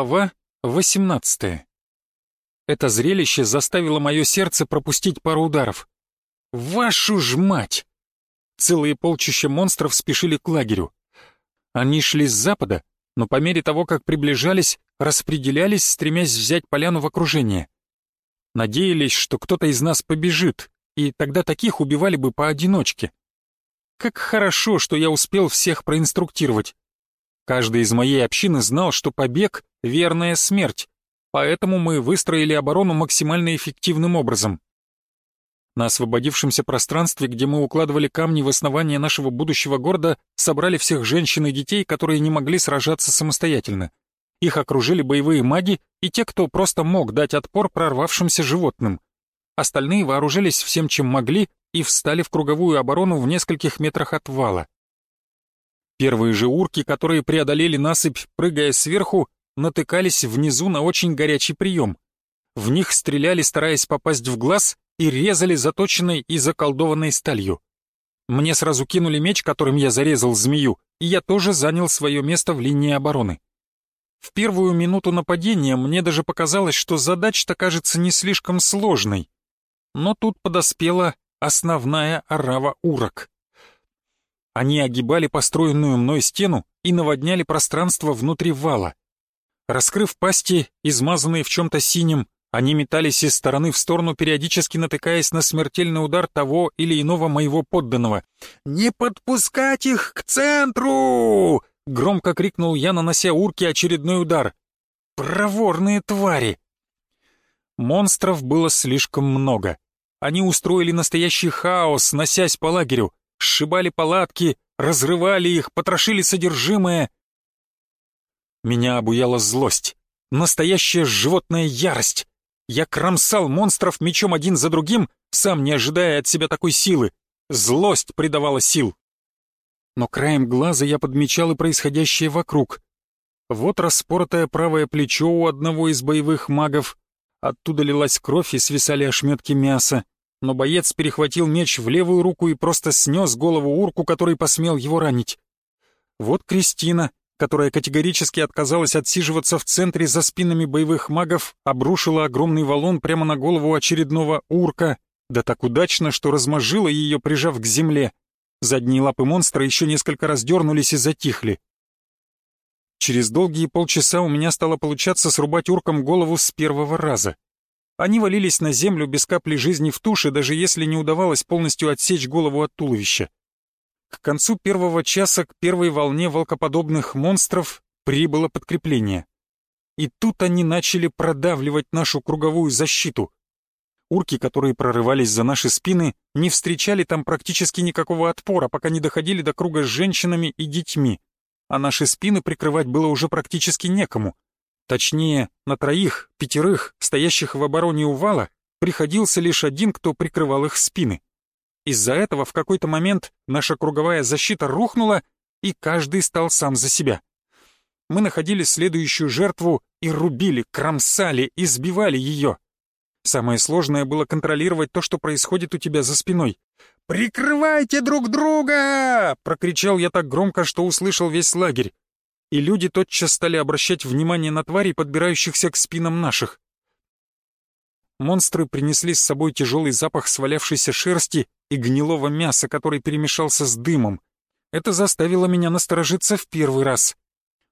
Глава 18 Это зрелище заставило мое сердце пропустить пару ударов. Вашу ж мать! Целые полчища монстров спешили к лагерю. Они шли с запада, но по мере того, как приближались, распределялись, стремясь взять поляну в окружение. Надеялись, что кто-то из нас побежит, и тогда таких убивали бы поодиночке. Как хорошо, что я успел всех проинструктировать. Каждый из моей общины знал, что побег — верная смерть, поэтому мы выстроили оборону максимально эффективным образом. На освободившемся пространстве, где мы укладывали камни в основание нашего будущего города, собрали всех женщин и детей, которые не могли сражаться самостоятельно. Их окружили боевые маги и те, кто просто мог дать отпор прорвавшимся животным. Остальные вооружились всем, чем могли, и встали в круговую оборону в нескольких метрах от вала. Первые же урки, которые преодолели насыпь, прыгая сверху, натыкались внизу на очень горячий прием. В них стреляли, стараясь попасть в глаз, и резали заточенной и заколдованной сталью. Мне сразу кинули меч, которым я зарезал змею, и я тоже занял свое место в линии обороны. В первую минуту нападения мне даже показалось, что задача-то кажется не слишком сложной. Но тут подоспела основная орава урок. Они огибали построенную мной стену и наводняли пространство внутри вала. Раскрыв пасти, измазанные в чем-то синим, они метались из стороны в сторону, периодически натыкаясь на смертельный удар того или иного моего подданного. «Не подпускать их к центру!» — громко крикнул я, нанося урке очередной удар. «Проворные твари!» Монстров было слишком много. Они устроили настоящий хаос, носясь по лагерю сшибали палатки, разрывали их, потрошили содержимое. Меня обуяла злость, настоящая животная ярость. Я кромсал монстров мечом один за другим, сам не ожидая от себя такой силы. Злость придавала сил. Но краем глаза я подмечал и происходящее вокруг. Вот распоротое правое плечо у одного из боевых магов, оттуда лилась кровь и свисали ошметки мяса но боец перехватил меч в левую руку и просто снес голову урку, который посмел его ранить. Вот Кристина, которая категорически отказалась отсиживаться в центре за спинами боевых магов, обрушила огромный валун прямо на голову очередного урка, да так удачно, что размозжила ее, прижав к земле. Задние лапы монстра еще несколько раз дернулись и затихли. Через долгие полчаса у меня стало получаться срубать уркам голову с первого раза. Они валились на землю без капли жизни в туше, даже если не удавалось полностью отсечь голову от туловища. К концу первого часа к первой волне волкоподобных монстров прибыло подкрепление. И тут они начали продавливать нашу круговую защиту. Урки, которые прорывались за наши спины, не встречали там практически никакого отпора, пока не доходили до круга с женщинами и детьми, а наши спины прикрывать было уже практически некому — Точнее, на троих, пятерых, стоящих в обороне у вала, приходился лишь один, кто прикрывал их спины. Из-за этого в какой-то момент наша круговая защита рухнула, и каждый стал сам за себя. Мы находили следующую жертву и рубили, кромсали, избивали ее. Самое сложное было контролировать то, что происходит у тебя за спиной. «Прикрывайте друг друга!» — прокричал я так громко, что услышал весь лагерь и люди тотчас стали обращать внимание на тварей, подбирающихся к спинам наших. Монстры принесли с собой тяжелый запах свалявшейся шерсти и гнилого мяса, который перемешался с дымом. Это заставило меня насторожиться в первый раз.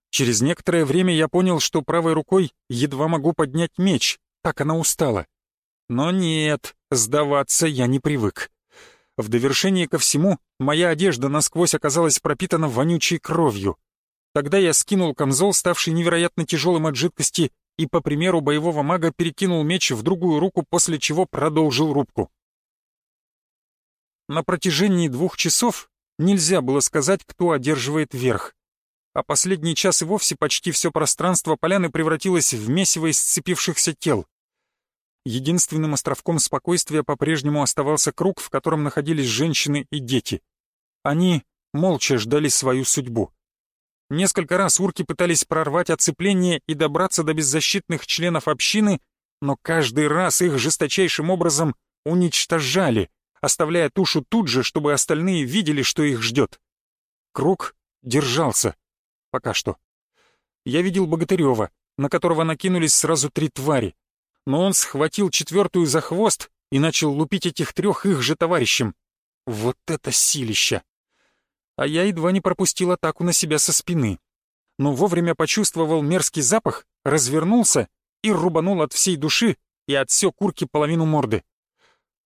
Через некоторое время я понял, что правой рукой едва могу поднять меч, так она устала. Но нет, сдаваться я не привык. В довершение ко всему, моя одежда насквозь оказалась пропитана вонючей кровью. Тогда я скинул камзол, ставший невероятно тяжелым от жидкости, и, по примеру боевого мага, перекинул меч в другую руку, после чего продолжил рубку. На протяжении двух часов нельзя было сказать, кто одерживает верх. А последний час и вовсе почти все пространство поляны превратилось в месиво из сцепившихся тел. Единственным островком спокойствия по-прежнему оставался круг, в котором находились женщины и дети. Они молча ждали свою судьбу. Несколько раз урки пытались прорвать оцепление и добраться до беззащитных членов общины, но каждый раз их жесточайшим образом уничтожали, оставляя тушу тут же, чтобы остальные видели, что их ждет. Круг держался. Пока что. Я видел Богатырева, на которого накинулись сразу три твари. Но он схватил четвертую за хвост и начал лупить этих трех их же товарищам. Вот это силища! А я едва не пропустил атаку на себя со спины. Но вовремя почувствовал мерзкий запах, развернулся и рубанул от всей души и отсек курки половину морды.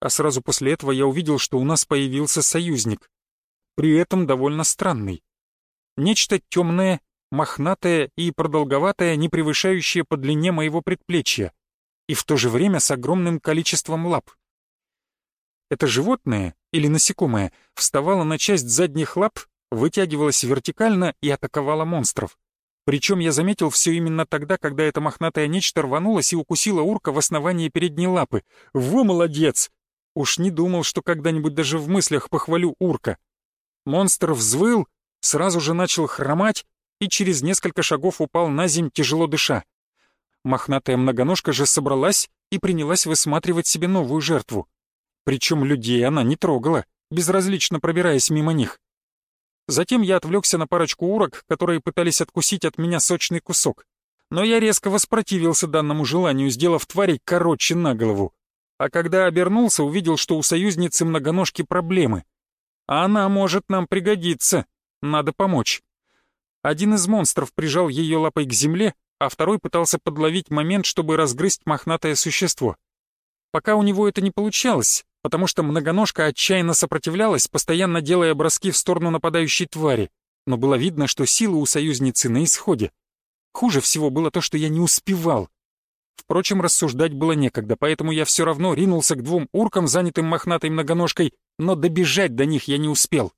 А сразу после этого я увидел, что у нас появился союзник. При этом довольно странный. Нечто темное, мохнатое и продолговатое, не превышающее по длине моего предплечья, и в то же время с огромным количеством лап. Это животное, или насекомое, вставало на часть задних лап, вытягивалось вертикально и атаковало монстров. Причем я заметил все именно тогда, когда это мохнатое нечто рванулось и укусило урка в основании передней лапы. Во, молодец! Уж не думал, что когда-нибудь даже в мыслях похвалю урка. Монстр взвыл, сразу же начал хромать и через несколько шагов упал на земь, тяжело дыша. Мохнатая многоножка же собралась и принялась высматривать себе новую жертву. Причем людей она не трогала, безразлично пробираясь мимо них. Затем я отвлекся на парочку урок, которые пытались откусить от меня сочный кусок. Но я резко воспротивился данному желанию, сделав тварей короче на голову. А когда обернулся, увидел, что у союзницы многоножки проблемы. А она может нам пригодиться. Надо помочь. Один из монстров прижал ее лапой к земле, а второй пытался подловить момент, чтобы разгрызть мохнатое существо. Пока у него это не получалось, потому что многоножка отчаянно сопротивлялась, постоянно делая броски в сторону нападающей твари, но было видно, что силы у союзницы на исходе. Хуже всего было то, что я не успевал. Впрочем, рассуждать было некогда, поэтому я все равно ринулся к двум уркам, занятым мохнатой многоножкой, но добежать до них я не успел.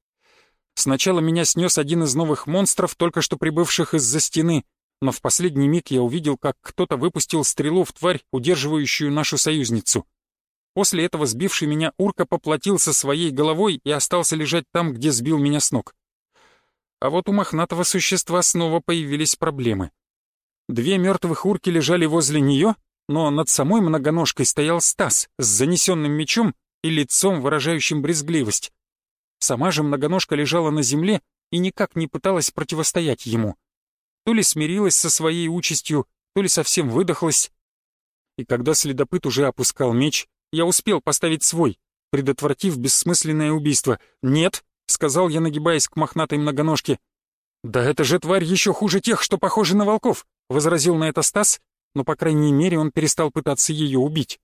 Сначала меня снес один из новых монстров, только что прибывших из-за стены, но в последний миг я увидел, как кто-то выпустил стрелу в тварь, удерживающую нашу союзницу. После этого сбивший меня урка поплатился своей головой и остался лежать там, где сбил меня с ног. А вот у мохнатого существа снова появились проблемы. Две мертвых урки лежали возле нее, но над самой многоножкой стоял Стас с занесенным мечом и лицом, выражающим брезгливость. Сама же многоножка лежала на земле и никак не пыталась противостоять ему. То ли смирилась со своей участью, то ли совсем выдохлась. И когда следопыт уже опускал меч, я успел поставить свой, предотвратив бессмысленное убийство. «Нет», — сказал я, нагибаясь к мохнатой многоножке. «Да это же тварь еще хуже тех, что похожи на волков», — возразил на это Стас, но, по крайней мере, он перестал пытаться ее убить.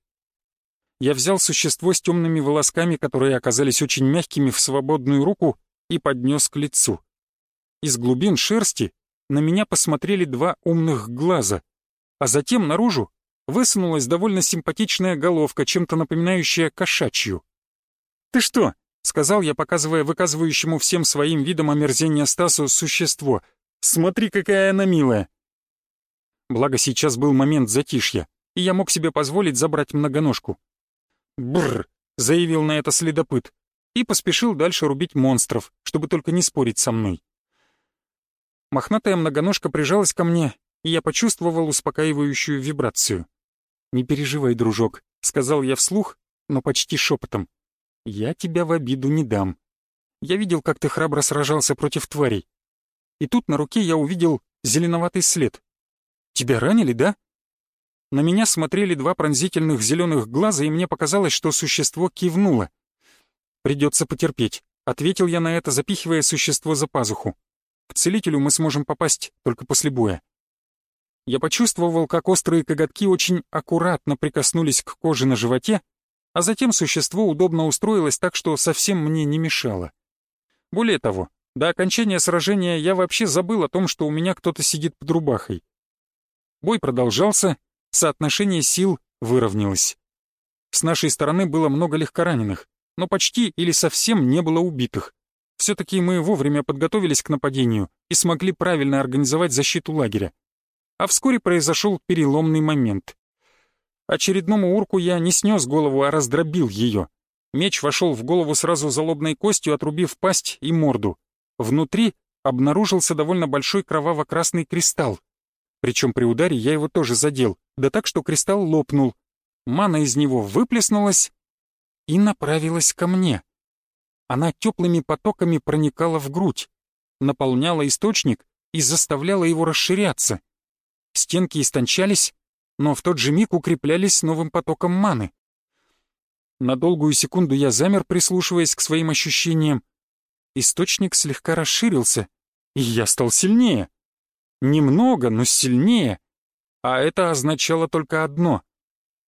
Я взял существо с темными волосками, которые оказались очень мягкими, в свободную руку и поднес к лицу. Из глубин шерсти на меня посмотрели два умных глаза, а затем наружу высунулась довольно симпатичная головка, чем-то напоминающая кошачью. «Ты что?» — сказал я, показывая выказывающему всем своим видом омерзения Стасу существо. «Смотри, какая она милая!» Благо сейчас был момент затишья, и я мог себе позволить забрать многоножку. «Бррр!» — заявил на это следопыт и поспешил дальше рубить монстров, чтобы только не спорить со мной. Мохнатая многоножка прижалась ко мне, и я почувствовал успокаивающую вибрацию. «Не переживай, дружок», — сказал я вслух, но почти шепотом. «Я тебя в обиду не дам. Я видел, как ты храбро сражался против тварей. И тут на руке я увидел зеленоватый след. Тебя ранили, да?» На меня смотрели два пронзительных зеленых глаза, и мне показалось, что существо кивнуло. «Придется потерпеть», — ответил я на это, запихивая существо за пазуху. «К целителю мы сможем попасть только после боя». Я почувствовал, как острые коготки очень аккуратно прикоснулись к коже на животе, а затем существо удобно устроилось так, что совсем мне не мешало. Более того, до окончания сражения я вообще забыл о том, что у меня кто-то сидит под рубахой. Бой продолжался, соотношение сил выровнялось. С нашей стороны было много легкораненых, но почти или совсем не было убитых. Все-таки мы вовремя подготовились к нападению и смогли правильно организовать защиту лагеря а вскоре произошел переломный момент. Очередному урку я не снес голову, а раздробил ее. Меч вошел в голову сразу залобной костью, отрубив пасть и морду. Внутри обнаружился довольно большой кроваво-красный кристалл. Причем при ударе я его тоже задел, да так, что кристалл лопнул. Мана из него выплеснулась и направилась ко мне. Она теплыми потоками проникала в грудь, наполняла источник и заставляла его расширяться. Стенки истончались, но в тот же миг укреплялись новым потоком маны. На долгую секунду я замер, прислушиваясь к своим ощущениям. Источник слегка расширился, и я стал сильнее. Немного, но сильнее. А это означало только одно.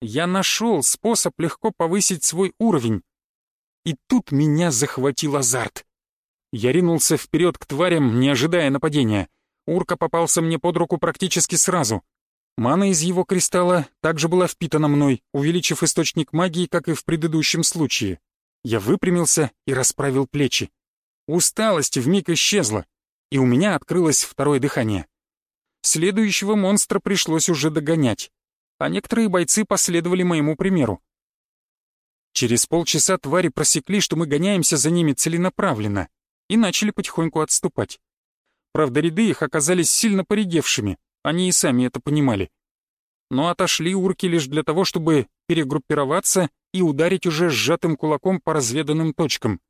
Я нашел способ легко повысить свой уровень. И тут меня захватил азарт. Я ринулся вперед к тварям, не ожидая нападения. Урка попался мне под руку практически сразу. Мана из его кристалла также была впитана мной, увеличив источник магии, как и в предыдущем случае. Я выпрямился и расправил плечи. Усталость вмиг исчезла, и у меня открылось второе дыхание. Следующего монстра пришлось уже догонять, а некоторые бойцы последовали моему примеру. Через полчаса твари просекли, что мы гоняемся за ними целенаправленно, и начали потихоньку отступать. Правда, ряды их оказались сильно поредевшими, они и сами это понимали. Но отошли урки лишь для того, чтобы перегруппироваться и ударить уже сжатым кулаком по разведанным точкам.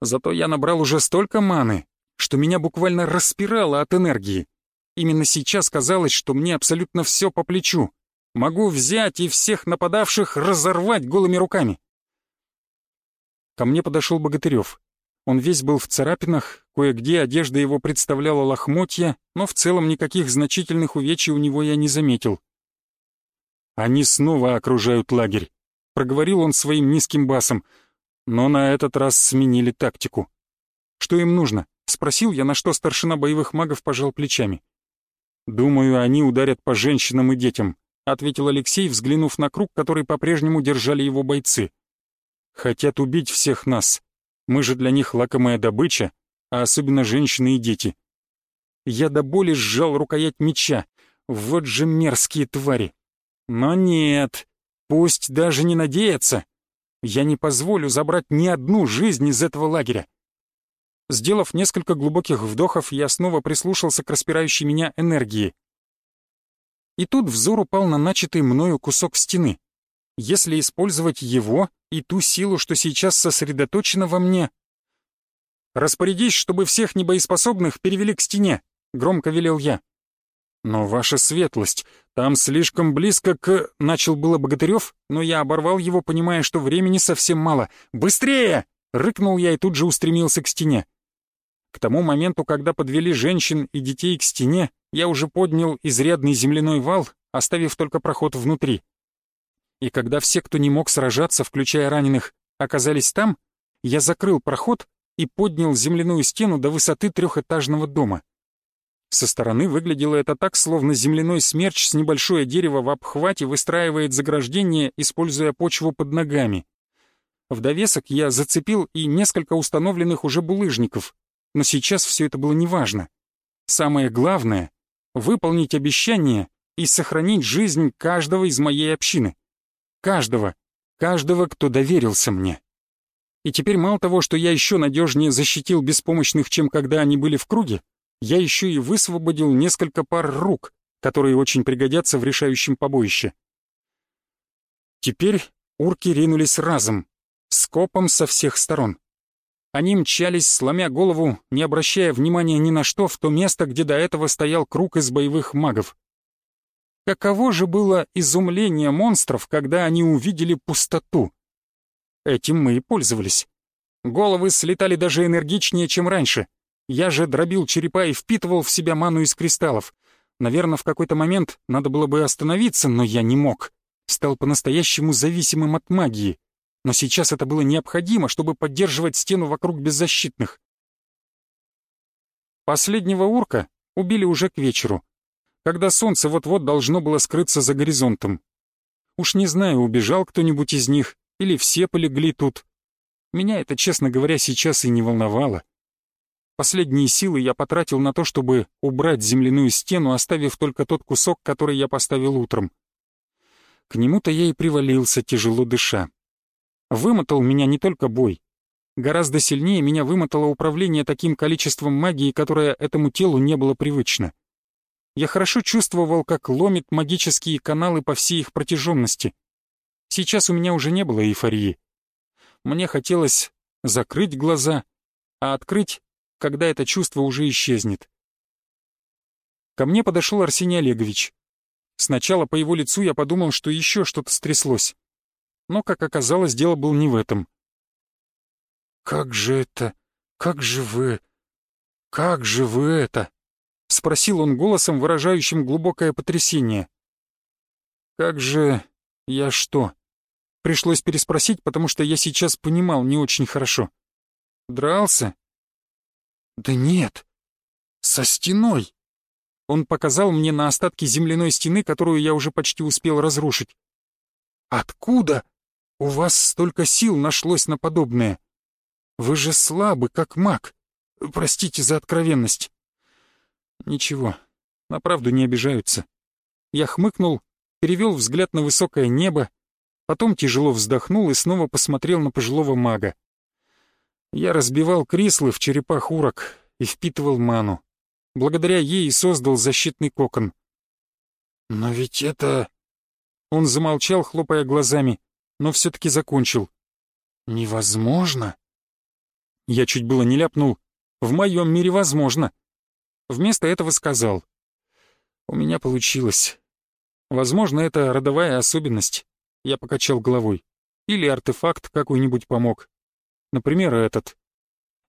Зато я набрал уже столько маны, что меня буквально распирало от энергии. Именно сейчас казалось, что мне абсолютно все по плечу. Могу взять и всех нападавших разорвать голыми руками. Ко мне подошел Богатырев. Он весь был в царапинах, кое-где одежда его представляла лохмотья, но в целом никаких значительных увечий у него я не заметил. «Они снова окружают лагерь», — проговорил он своим низким басом, но на этот раз сменили тактику. «Что им нужно?» — спросил я, на что старшина боевых магов пожал плечами. «Думаю, они ударят по женщинам и детям», — ответил Алексей, взглянув на круг, который по-прежнему держали его бойцы. «Хотят убить всех нас, мы же для них лакомая добыча, а особенно женщины и дети. Я до боли сжал рукоять меча. Вот же мерзкие твари. Но нет, пусть даже не надеются. Я не позволю забрать ни одну жизнь из этого лагеря. Сделав несколько глубоких вдохов, я снова прислушался к распирающей меня энергии. И тут взор упал на начатый мною кусок стены. Если использовать его, и ту силу, что сейчас сосредоточена во мне. «Распорядись, чтобы всех небоеспособных перевели к стене», — громко велел я. «Но ваша светлость, там слишком близко к...» — начал было Богатырев, но я оборвал его, понимая, что времени совсем мало. «Быстрее!» — рыкнул я и тут же устремился к стене. К тому моменту, когда подвели женщин и детей к стене, я уже поднял изрядный земляной вал, оставив только проход внутри и когда все, кто не мог сражаться, включая раненых, оказались там, я закрыл проход и поднял земляную стену до высоты трехэтажного дома. Со стороны выглядело это так, словно земляной смерч с небольшое дерево в обхвате выстраивает заграждение, используя почву под ногами. В довесок я зацепил и несколько установленных уже булыжников, но сейчас все это было неважно. Самое главное — выполнить обещание и сохранить жизнь каждого из моей общины. Каждого, каждого, кто доверился мне. И теперь мало того, что я еще надежнее защитил беспомощных, чем когда они были в круге, я еще и высвободил несколько пар рук, которые очень пригодятся в решающем побоище. Теперь урки ринулись разом, скопом со всех сторон. Они мчались, сломя голову, не обращая внимания ни на что, в то место, где до этого стоял круг из боевых магов. Каково же было изумление монстров, когда они увидели пустоту? Этим мы и пользовались. Головы слетали даже энергичнее, чем раньше. Я же дробил черепа и впитывал в себя ману из кристаллов. Наверное, в какой-то момент надо было бы остановиться, но я не мог. Стал по-настоящему зависимым от магии. Но сейчас это было необходимо, чтобы поддерживать стену вокруг беззащитных. Последнего урка убили уже к вечеру когда солнце вот-вот должно было скрыться за горизонтом. Уж не знаю, убежал кто-нибудь из них или все полегли тут. Меня это, честно говоря, сейчас и не волновало. Последние силы я потратил на то, чтобы убрать земляную стену, оставив только тот кусок, который я поставил утром. К нему-то я и привалился, тяжело дыша. Вымотал меня не только бой. Гораздо сильнее меня вымотало управление таким количеством магии, которое этому телу не было привычно. Я хорошо чувствовал, как ломит магические каналы по всей их протяженности. Сейчас у меня уже не было эйфории. Мне хотелось закрыть глаза, а открыть, когда это чувство уже исчезнет. Ко мне подошел Арсений Олегович. Сначала по его лицу я подумал, что еще что-то стряслось. Но, как оказалось, дело было не в этом. «Как же это? Как же вы? Как же вы это?» — спросил он голосом, выражающим глубокое потрясение. «Как же я что?» Пришлось переспросить, потому что я сейчас понимал не очень хорошо. «Дрался?» «Да нет, со стеной!» Он показал мне на остатки земляной стены, которую я уже почти успел разрушить. «Откуда у вас столько сил нашлось на подобное? Вы же слабы, как маг. Простите за откровенность». «Ничего, на правду не обижаются». Я хмыкнул, перевел взгляд на высокое небо, потом тяжело вздохнул и снова посмотрел на пожилого мага. Я разбивал крислы в черепах урок и впитывал ману. Благодаря ей создал защитный кокон. «Но ведь это...» Он замолчал, хлопая глазами, но все-таки закончил. «Невозможно?» Я чуть было не ляпнул. «В моем мире возможно». Вместо этого сказал. «У меня получилось. Возможно, это родовая особенность». Я покачал головой. «Или артефакт какой-нибудь помог. Например, этот».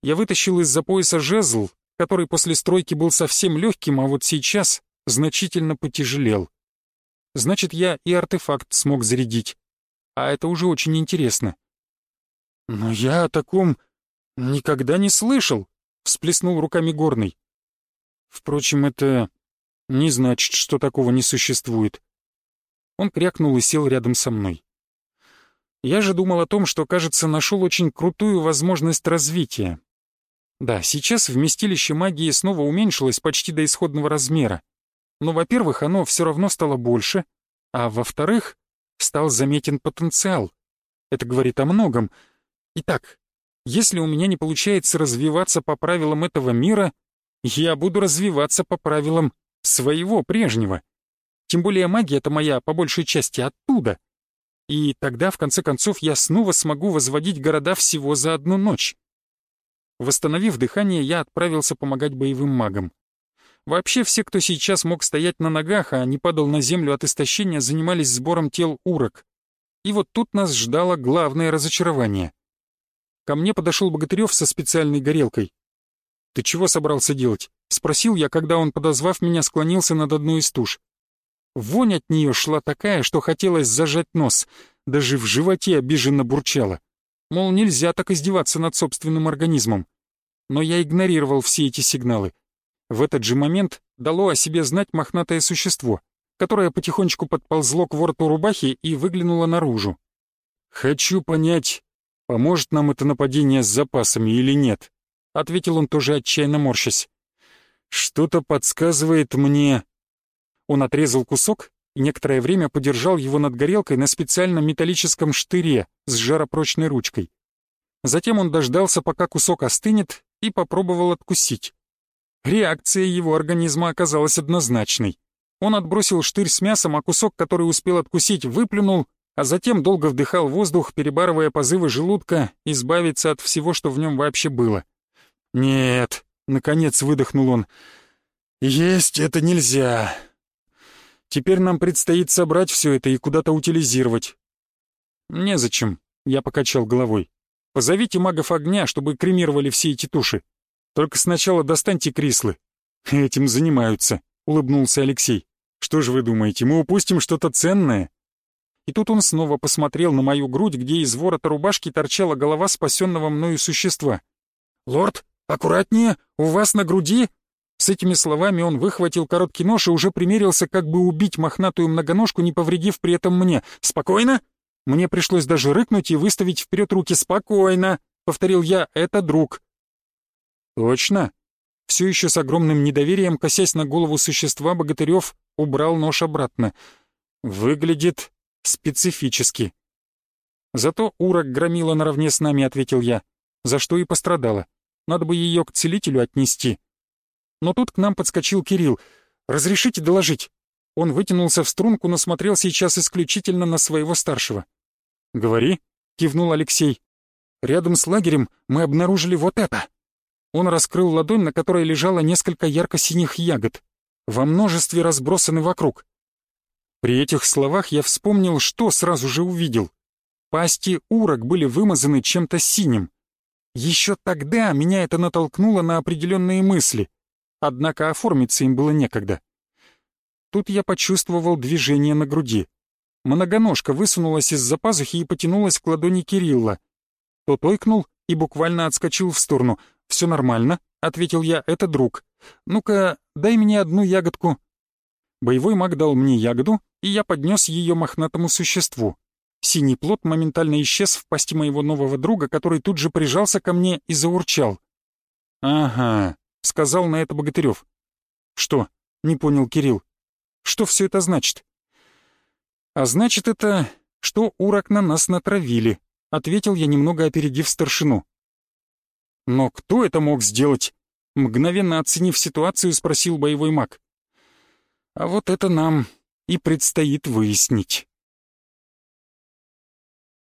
Я вытащил из-за пояса жезл который после стройки был совсем легким, а вот сейчас значительно потяжелел. Значит, я и артефакт смог зарядить. А это уже очень интересно. «Но я о таком никогда не слышал», — всплеснул руками Горный. «Впрочем, это не значит, что такого не существует». Он крякнул и сел рядом со мной. Я же думал о том, что, кажется, нашел очень крутую возможность развития. Да, сейчас вместилище магии снова уменьшилось почти до исходного размера. Но, во-первых, оно все равно стало больше, а во-вторых, стал заметен потенциал. Это говорит о многом. Итак, если у меня не получается развиваться по правилам этого мира, я буду развиваться по правилам своего прежнего. Тем более магия это моя, по большей части, оттуда. И тогда, в конце концов, я снова смогу возводить города всего за одну ночь. Восстановив дыхание, я отправился помогать боевым магам. Вообще все, кто сейчас мог стоять на ногах, а не падал на землю от истощения, занимались сбором тел урок. И вот тут нас ждало главное разочарование. Ко мне подошел Богатырев со специальной горелкой. «Ты чего собрался делать?» — спросил я, когда он, подозвав меня, склонился над одной из туш. Вонь от нее шла такая, что хотелось зажать нос, даже в животе обиженно бурчало. Мол, нельзя так издеваться над собственным организмом. Но я игнорировал все эти сигналы. В этот же момент дало о себе знать мохнатое существо, которое потихонечку подползло к вороту рубахи и выглянуло наружу. «Хочу понять, поможет нам это нападение с запасами или нет», — ответил он тоже отчаянно морщась. «Что-то подсказывает мне...» Он отрезал кусок и некоторое время подержал его над горелкой на специальном металлическом штыре с жаропрочной ручкой. Затем он дождался, пока кусок остынет, и попробовал откусить. Реакция его организма оказалась однозначной. Он отбросил штырь с мясом, а кусок, который успел откусить, выплюнул, а затем долго вдыхал воздух, перебарывая позывы желудка, избавиться от всего, что в нем вообще было. «Нет», — наконец выдохнул он, — «есть это нельзя. Теперь нам предстоит собрать все это и куда-то утилизировать». «Незачем», — я покачал головой. «Позовите магов огня, чтобы кремировали все эти туши. Только сначала достаньте крислы». «Этим занимаются», — улыбнулся Алексей. «Что же вы думаете, мы упустим что-то ценное?» И тут он снова посмотрел на мою грудь, где из ворота рубашки торчала голова спасенного мною существа. «Лорд, аккуратнее, у вас на груди с этими словами он выхватил короткий нож и уже примерился как бы убить мохнатую многоножку, не повредив при этом мне. «Спокойно!» Мне пришлось даже рыкнуть и выставить вперед руки. «Спокойно!» — повторил я. «Это друг». «Точно?» Все еще с огромным недоверием, косясь на голову существа, Богатырев убрал нож обратно. «Выглядит специфически». «Зато урок громила наравне с нами», — ответил я. «За что и пострадала. Надо бы ее к целителю отнести». Но тут к нам подскочил Кирилл. «Разрешите доложить?» Он вытянулся в струнку, но смотрел сейчас исключительно на своего старшего. «Говори», — кивнул Алексей. «Рядом с лагерем мы обнаружили вот это». Он раскрыл ладонь, на которой лежало несколько ярко-синих ягод. Во множестве разбросаны вокруг. При этих словах я вспомнил, что сразу же увидел. Пасти урок были вымазаны чем-то синим. Еще тогда меня это натолкнуло на определенные мысли, однако оформиться им было некогда. Тут я почувствовал движение на груди. Многоножка высунулась из-за пазухи и потянулась к ладони Кирилла. Тот ойкнул и буквально отскочил в сторону. «Все нормально», — ответил я, — «это друг. Ну-ка, дай мне одну ягодку». Боевой маг дал мне ягоду, и я поднес ее мохнатому существу. Синий плод моментально исчез в пасти моего нового друга, который тут же прижался ко мне и заурчал. «Ага», — сказал на это Богатырев. «Что?» — не понял Кирилл. «Что все это значит?» «А значит это, что урок на нас натравили», — ответил я, немного опередив старшину. «Но кто это мог сделать?» — мгновенно оценив ситуацию, спросил боевой маг. «А вот это нам и предстоит выяснить».